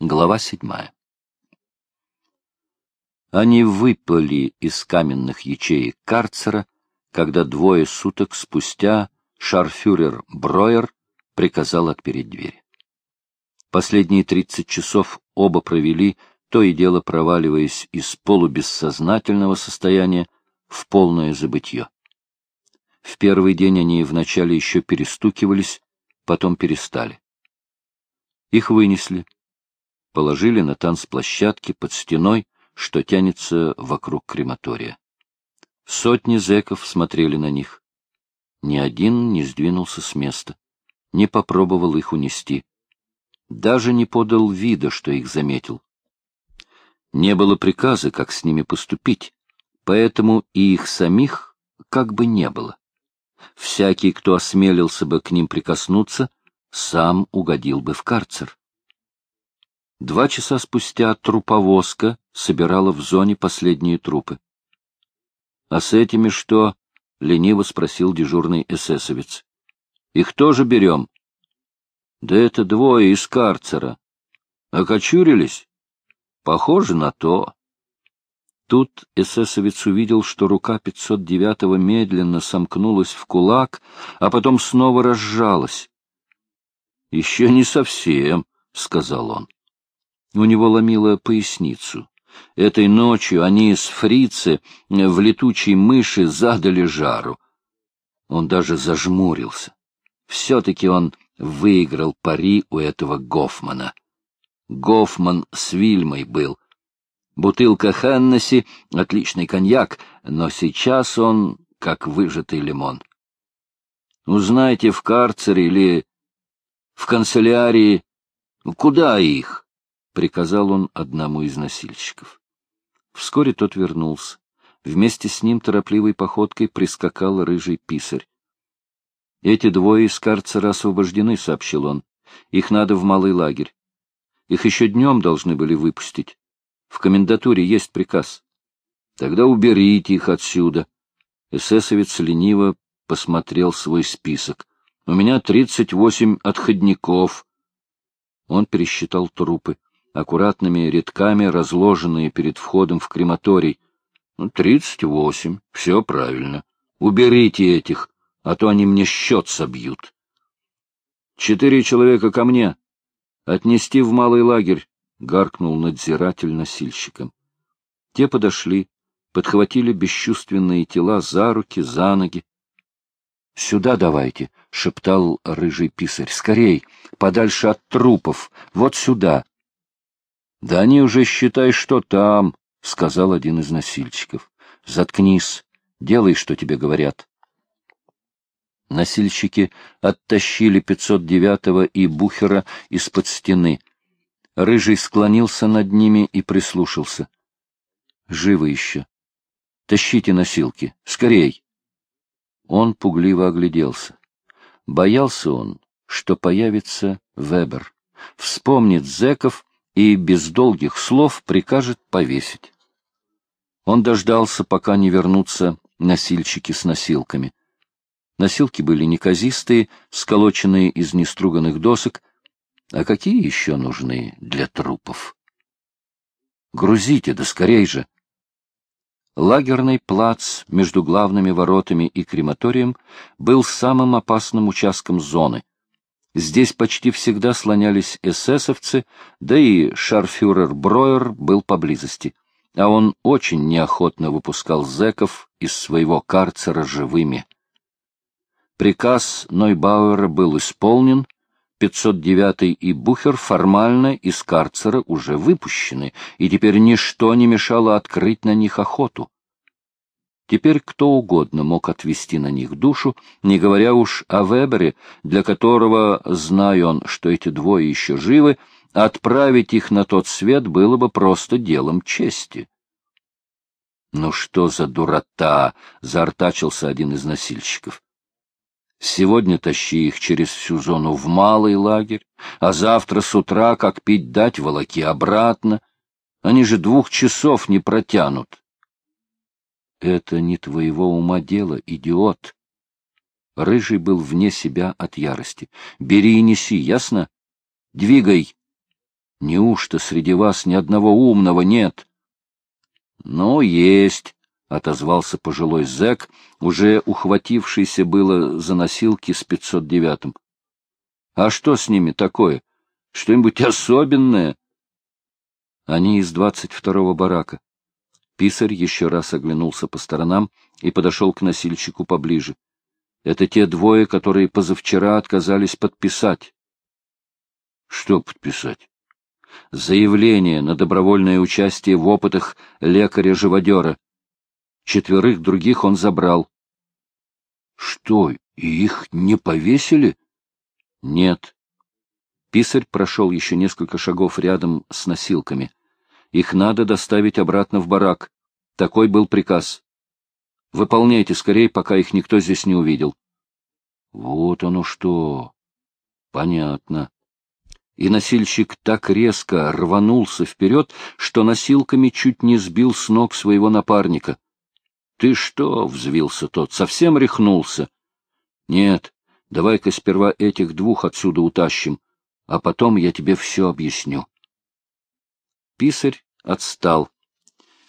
Глава седьмая. Они выпали из каменных ячеек карцера, когда двое суток спустя шарфюрер Броер приказал отпереть дверь. Последние тридцать часов оба провели, то и дело проваливаясь из полубессознательного состояния в полное забытье. В первый день они вначале еще перестукивались, потом перестали. Их вынесли, положили на танцплощадке под стеной, что тянется вокруг крематория. Сотни зэков смотрели на них. Ни один не сдвинулся с места, не попробовал их унести. Даже не подал вида, что их заметил. Не было приказа, как с ними поступить, поэтому и их самих как бы не было. Всякий, кто осмелился бы к ним прикоснуться, сам угодил бы в карцер. Два часа спустя труповозка собирала в зоне последние трупы. — А с этими что? — лениво спросил дежурный эсэсовец. — Их тоже берем? — Да это двое из карцера. — Окочурились? — Похоже на то. Тут эсэсовец увидел, что рука 509-го медленно сомкнулась в кулак, а потом снова разжалась. — Еще не совсем, — сказал он. У него ломило поясницу. Этой ночью они с фрицы в летучей мыши задали жару. Он даже зажмурился. Все-таки он выиграл пари у этого Гофмана. Гофман с Вильмой был. Бутылка Хеннесси — отличный коньяк, но сейчас он как выжатый лимон. Узнайте в карцере или в канцелярии, куда их? Приказал он одному из носильщиков. Вскоре тот вернулся. Вместе с ним торопливой походкой прискакал рыжий писарь. — Эти двое из карцера освобождены, — сообщил он. — Их надо в малый лагерь. Их еще днем должны были выпустить. В комендатуре есть приказ. — Тогда уберите их отсюда. Эсэсовец лениво посмотрел свой список. — У меня тридцать восемь отходников. Он пересчитал трупы аккуратными рядками, разложенные перед входом в крематорий. Ну, тридцать восемь, все правильно. Уберите этих, а то они мне счет собьют. Четыре человека ко мне. Отнести в малый лагерь, — гаркнул надзиратель носильщикам. Те подошли, подхватили бесчувственные тела за руки, за ноги. — Сюда давайте, — шептал рыжий писарь. — Скорей, подальше от трупов, вот сюда. — Да они уже, считай, что там, — сказал один из носильщиков. — Заткнись, делай, что тебе говорят. Носильщики оттащили 509-го и Бухера из-под стены. Рыжий склонился над ними и прислушался. — Живы еще. Тащите носилки. Скорей. Он пугливо огляделся. Боялся он, что появится Вебер. Вспомнит зэков и без долгих слов прикажет повесить. Он дождался, пока не вернутся носильщики с носилками. Носилки были неказистые, сколоченные из неструганных досок. А какие еще нужны для трупов? Грузите, да скорей же! Лагерный плац между главными воротами и крематорием был самым опасным участком зоны — Здесь почти всегда слонялись эсэсовцы, да и шарфюрер Броер был поблизости, а он очень неохотно выпускал зэков из своего карцера живыми. Приказ Нойбауэра был исполнен, 509 и Бухер формально из карцера уже выпущены, и теперь ничто не мешало открыть на них охоту. Теперь кто угодно мог отвести на них душу, не говоря уж о Вебере, для которого, зная он, что эти двое еще живы, отправить их на тот свет было бы просто делом чести. «Ну что за дурота!» — заортачился один из носильщиков. «Сегодня тащи их через всю зону в малый лагерь, а завтра с утра, как пить дать, волоки обратно. Они же двух часов не протянут». Это не твоего ума дело, идиот. Рыжий был вне себя от ярости. Бери и неси, ясно? Двигай. Неужто среди вас ни одного умного нет? — Ну, есть, — отозвался пожилой зэк, уже ухватившийся было за носилки с 509-м. — А что с ними такое? Что-нибудь особенное? Они из двадцать второго барака. Писарь еще раз оглянулся по сторонам и подошел к носильщику поближе. Это те двое, которые позавчера отказались подписать. — Что подписать? — Заявление на добровольное участие в опытах лекаря-живодера. Четверых других он забрал. — Что, и их не повесили? — Нет. Писарь прошел еще несколько шагов рядом с носилками. Их надо доставить обратно в барак. Такой был приказ. Выполняйте скорее, пока их никто здесь не увидел. Вот оно что. Понятно. И носильщик так резко рванулся вперед, что носилками чуть не сбил с ног своего напарника. — Ты что? — взвился тот. — Совсем рехнулся? — Нет, давай-ка сперва этих двух отсюда утащим, а потом я тебе все объясню. Писарь отстал.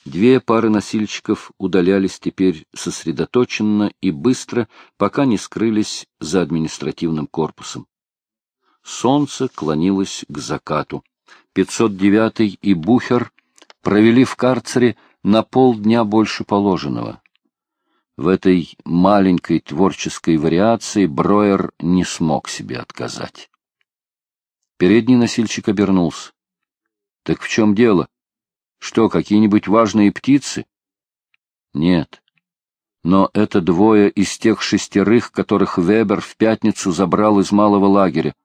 Две пары носильщиков удалялись теперь сосредоточенно и быстро, пока не скрылись за административным корпусом. Солнце клонилось к закату. 509 и Бухер провели в карцере на полдня больше положенного. В этой маленькой творческой вариации Броер не смог себе отказать. Передний носильщик обернулся. — Так в чем дело? Что, какие-нибудь важные птицы? Нет. Но это двое из тех шестерых, которых Вебер в пятницу забрал из малого лагеря.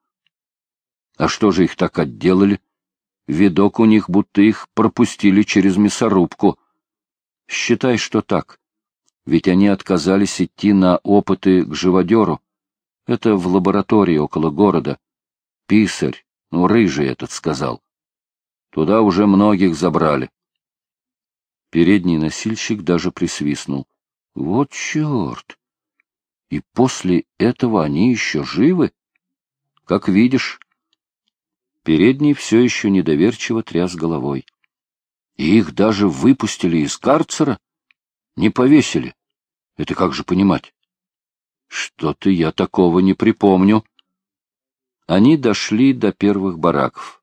А что же их так отделали? Видок у них, будто их пропустили через мясорубку. Считай, что так. Ведь они отказались идти на опыты к живодеру. Это в лаборатории около города. Писарь, ну, рыжий этот сказал. Туда уже многих забрали. Передний носильщик даже присвистнул. Вот черт! И после этого они еще живы? Как видишь. Передний все еще недоверчиво тряс головой. И их даже выпустили из карцера? Не повесили? Это как же понимать? Что-то я такого не припомню. Они дошли до первых бараков.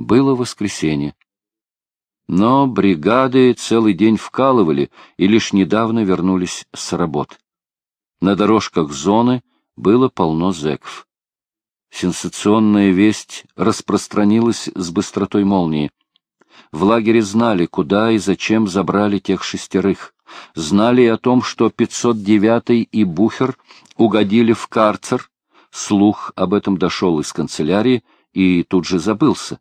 Было воскресенье. Но бригады целый день вкалывали и лишь недавно вернулись с работ. На дорожках зоны было полно зэков. Сенсационная весть распространилась с быстротой молнии. В лагере знали, куда и зачем забрали тех шестерых. Знали и о том, что 509-й и Бухер угодили в карцер. Слух об этом дошел из канцелярии и тут же забылся.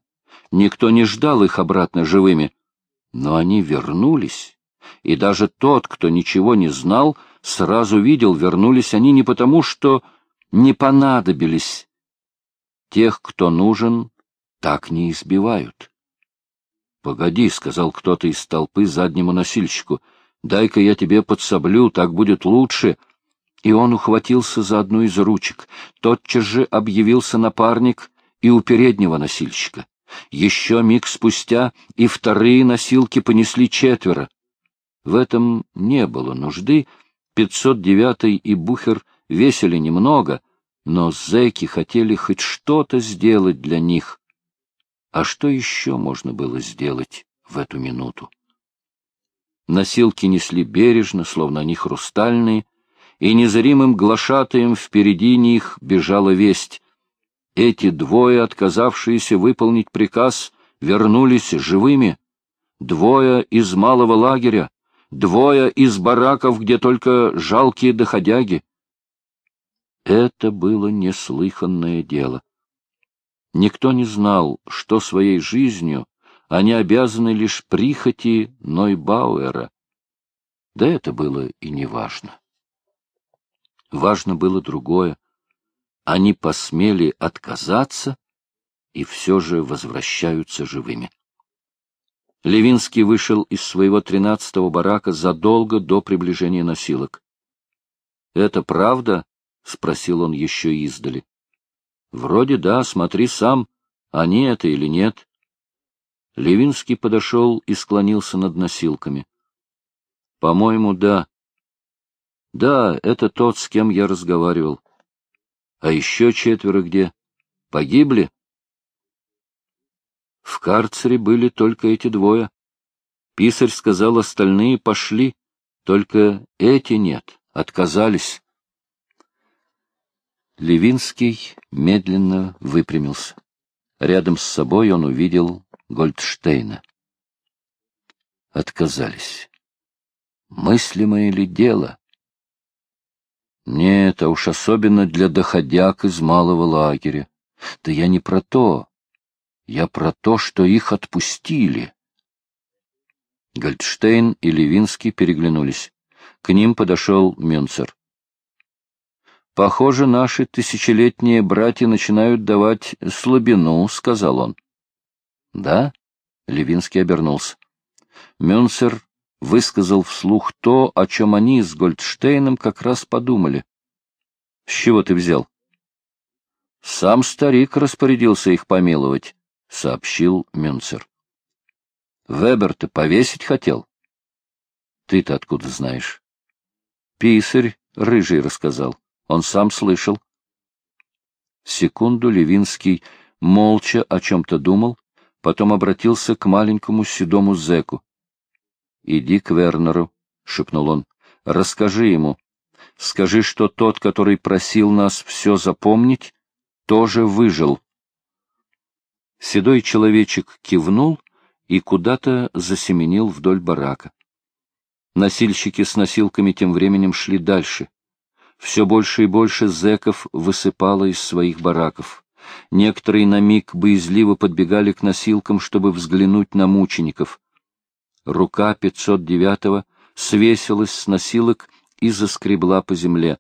Никто не ждал их обратно живыми. Но они вернулись, и даже тот, кто ничего не знал, сразу видел, вернулись они не потому, что не понадобились. Тех, кто нужен, так не избивают. — Погоди, — сказал кто-то из толпы заднему носильщику, — дай-ка я тебе подсоблю, так будет лучше. И он ухватился за одну из ручек. Тотчас же объявился напарник и у переднего носильщика. Еще миг спустя и вторые носилки понесли четверо. В этом не было нужды. 509-й и Бухер весили немного, но зэки хотели хоть что-то сделать для них. А что еще можно было сделать в эту минуту? Носилки несли бережно, словно они хрустальные, и незримым глашатаем впереди них бежала весть. Эти двое, отказавшиеся выполнить приказ, вернулись живыми. Двое из малого лагеря, двое из бараков, где только жалкие доходяги. Это было неслыханное дело. Никто не знал, что своей жизнью они обязаны лишь прихоти Нойбауэра. Да это было и не важно. Важно было другое — они посмели отказаться и все же возвращаются живыми. Левинский вышел из своего тринадцатого барака задолго до приближения носилок. — Это правда? — спросил он еще издали. — Вроде да, смотри сам. Они это или нет? Левинский подошел и склонился над носилками. — По-моему, да. — Да, это тот, с кем я разговаривал. — А еще четверо где? Погибли? В карцере были только эти двое. Писарь сказал, остальные пошли, только эти нет, отказались. Левинский медленно выпрямился. Рядом с собой он увидел Гольдштейна. Отказались. Мыслимое ли дело? Нет, а уж особенно для доходяг из малого лагеря. Да я не про то. Я про то, что их отпустили. Гольдштейн и Левинский переглянулись. К ним подошел Мюнцер. «Похоже, наши тысячелетние братья начинают давать слабину», — сказал он. «Да?» — Левинский обернулся. Мюнцер высказал вслух то, о чем они с Гольдштейном как раз подумали. «С чего ты взял?» «Сам старик распорядился их помиловать», — сообщил Мюнцер. «Вебер ты повесить хотел?» «Ты-то откуда знаешь?» «Писарь рыжий рассказал. Он сам слышал». Секунду Левинский молча о чем-то думал, потом обратился к маленькому седому зэку. — Иди к Вернеру, — шепнул он, — расскажи ему. Скажи, что тот, который просил нас все запомнить, тоже выжил. Седой человечек кивнул и куда-то засеменил вдоль барака. Носильщики с носилками тем временем шли дальше. Все больше и больше зэков высыпало из своих бараков. Некоторые на миг боязливо подбегали к носилкам, чтобы взглянуть на мучеников. Рука 509-го свесилась с носилок и заскребла по земле.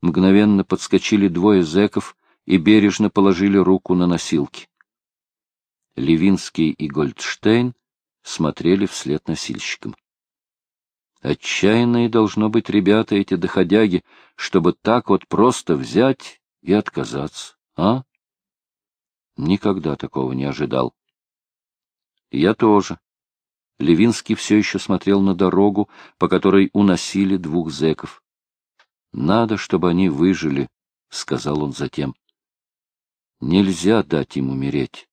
Мгновенно подскочили двое зэков, и бережно положили руку на носилки. Левинский и Гольдштейн смотрели вслед носильщикам. Отчаянные должно быть ребята эти доходяги, чтобы так вот просто взять и отказаться, а? Никогда такого не ожидал. Я тоже. Левинский все еще смотрел на дорогу, по которой уносили двух зэков. Надо, чтобы они выжили, — сказал он затем. Нельзя дать им умереть.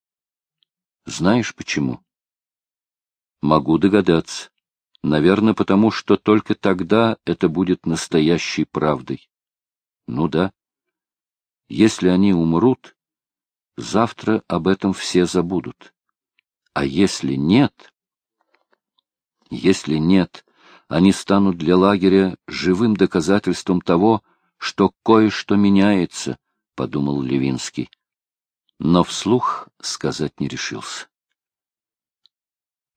Знаешь почему? Могу догадаться. Наверное, потому что только тогда это будет настоящей правдой. Ну да. Если они умрут, завтра об этом все забудут. А если нет... Если нет, они станут для лагеря живым доказательством того, что кое-что меняется, — подумал Левинский но вслух сказать не решился.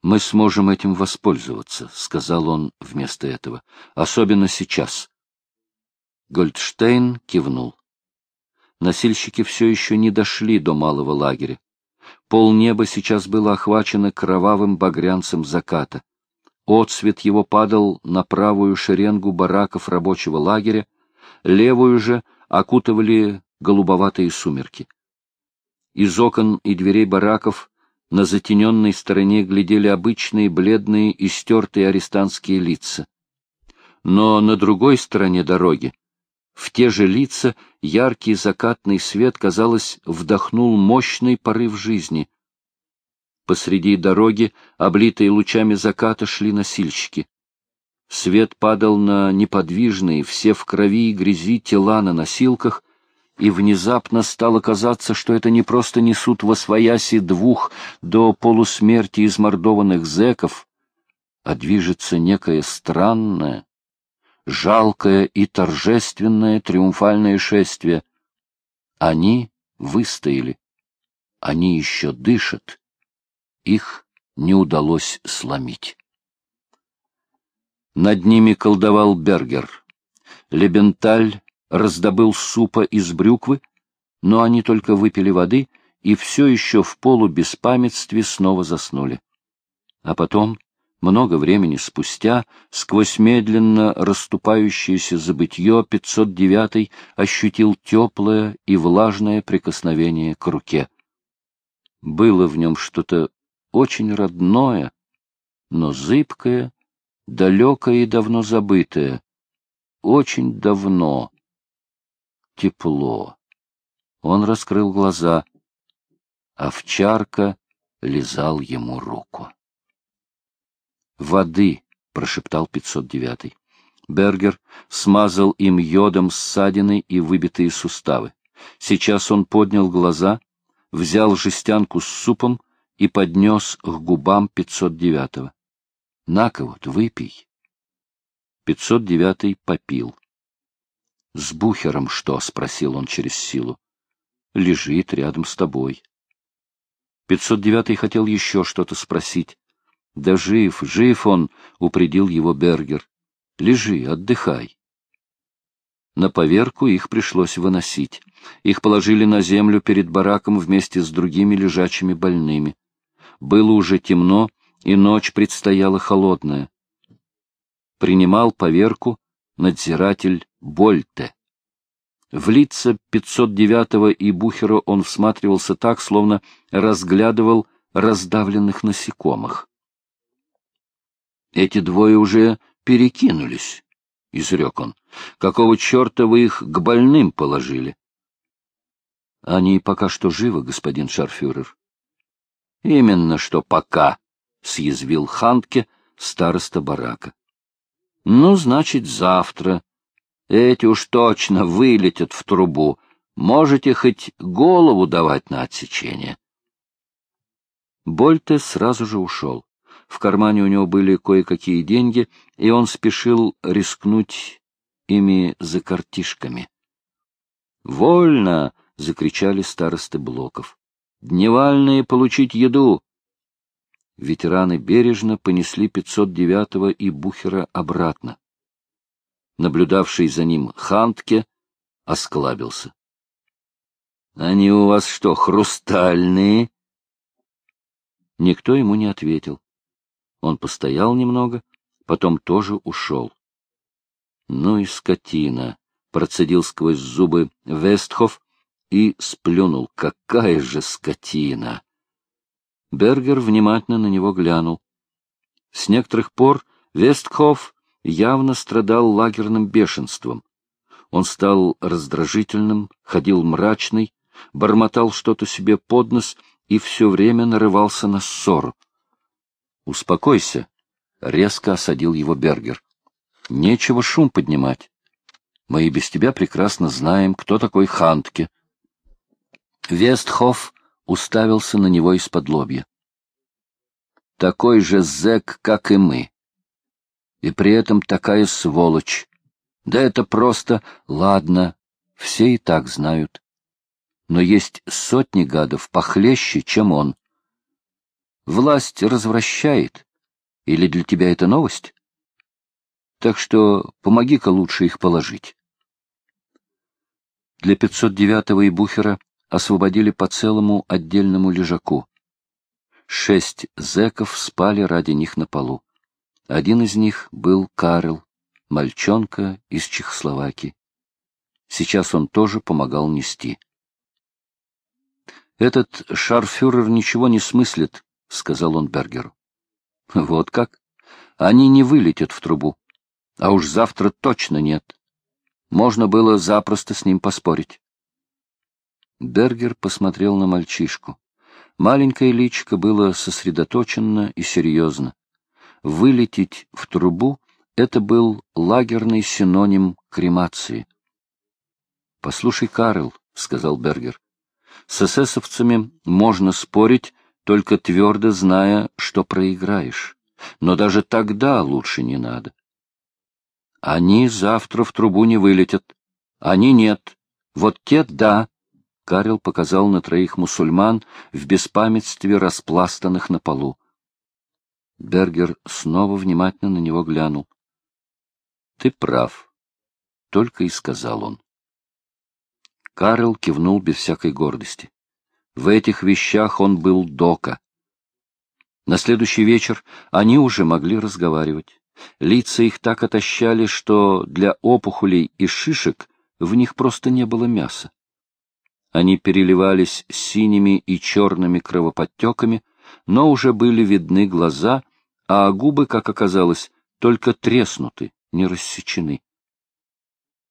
«Мы сможем этим воспользоваться», — сказал он вместо этого, — «особенно сейчас». Гольдштейн кивнул. Носильщики все еще не дошли до малого лагеря. Полнеба сейчас было охвачено кровавым багрянцем заката. Отсвет его падал на правую шеренгу бараков рабочего лагеря, левую же окутывали голубоватые сумерки. Из окон и дверей бараков на затененной стороне глядели обычные бледные и стертые арестантские лица. Но на другой стороне дороги, в те же лица, яркий закатный свет, казалось, вдохнул мощный порыв жизни. Посреди дороги, облитые лучами заката, шли носильщики. Свет падал на неподвижные, все в крови и грязи тела на носилках, и внезапно стало казаться, что это не просто несут во свояси двух до полусмерти измордованных зэков, а движется некое странное, жалкое и торжественное триумфальное шествие. Они выстояли, они еще дышат, их не удалось сломить. Над ними колдовал Бергер. Лебенталь раздобыл супа из брюквы, но они только выпили воды и все еще в полубеспамятстве снова заснули. А потом, много времени спустя, сквозь медленно расступающееся забытье 509 ощутил теплое и влажное прикосновение к руке. Было в нем что-то очень родное, но зыбкое, далекое и давно забытое. Очень давно. Тепло. Он раскрыл глаза. Овчарка лизал ему руку. «Воды!» — прошептал 509-й. Бергер смазал им йодом ссадины и выбитые суставы. Сейчас он поднял глаза, взял жестянку с супом и поднес к губам 509-го. — На-ка вот, выпей. 509-й попил. — С Бухером что? — спросил он через силу. — Лежит рядом с тобой. 509-й хотел еще что-то спросить. — Да жив, жив он, — упредил его Бергер. — Лежи, отдыхай. На поверку их пришлось выносить. Их положили на землю перед бараком вместе с другими лежачими больными. Было уже темно, и ночь предстояла холодная. Принимал поверку надзиратель Больте. В лица 509-го и Бухера он всматривался так, словно разглядывал раздавленных насекомых. Эти двое уже перекинулись, — изрек он. — Какого черта вы их к больным положили? — Они пока что живы, господин шарфюрер. — Именно что пока, — съязвил Хантке, староста барака. — Ну, значит, завтра. Эти уж точно вылетят в трубу. Можете хоть голову давать на отсечение. Больте сразу же ушел. В кармане у него были кое-какие деньги, и он спешил рискнуть ими за картишками. «Вольно!» — закричали старосты блоков. «Дневальные получить еду!» Ветераны бережно понесли 509-го и Бухера обратно. Наблюдавший за ним Хантке осклабился. — Они у вас что, хрустальные? Никто ему не ответил. Он постоял немного, потом тоже ушел. Ну и скотина! Процедил сквозь зубы Вестхов и сплюнул. Какая же скотина! Бергер внимательно на него глянул. С некоторых пор Вестхов явно страдал лагерным бешенством. Он стал раздражительным, ходил мрачный, бормотал что-то себе под нос и все время нарывался на ссору. «Успокойся», — резко осадил его Бергер. «Нечего шум поднимать. Мы и без тебя прекрасно знаем, кто такой Хантке». Вестхоф уставился на него из-под лобья. «Такой же зэк, как и мы. И при этом такая сволочь. Да это просто... Ладно, все и так знают. Но есть сотни гадов похлеще, чем он. Власть развращает. Или для тебя это новость? Так что помоги-ка лучше их положить. Для 509-го и Бухера освободили по целому отдельному лежаку. Шесть зэков спали ради них на полу. Один из них был Карл, мальчонка из Чехословакии. Сейчас он тоже помогал нести. Этот шарфюрер ничего не смыслит, — сказал он Бергеру. — Вот как? Они не вылетят в трубу. А уж завтра точно нет. Можно было запросто с ним поспорить. Бергер посмотрел на мальчишку. Маленькое личико было сосредоточено и серьезно. Вылететь в трубу — это был лагерный синоним кремации. — Послушай, Карл, — сказал Бергер, — с эсэсовцами можно спорить, только твердо зная, что проиграешь. Но даже тогда лучше не надо. Они завтра в трубу не вылетят. Они нет. Вот те — да. Карел показал на троих мусульман в беспамятстве распластанных на полу. Бергер снова внимательно на него глянул. — Ты прав, — только и сказал он. Карел кивнул без всякой гордости. В этих вещах он был дока. На следующий вечер они уже могли разговаривать. Лица их так отощали, что для опухолей и шишек в них просто не было мяса. Они переливались синими и черными кровоподтеками, но уже были видны глаза, а губы, как оказалось, только треснуты, не рассечены.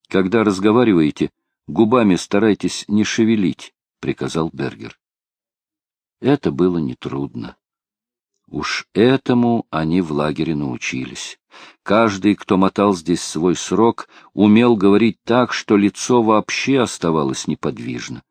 Когда разговариваете, губами старайтесь не шевелить, — приказал Бергер. Это было нетрудно. Уж этому они в лагере научились. Каждый, кто мотал здесь свой срок, умел говорить так, что лицо вообще оставалось неподвижно.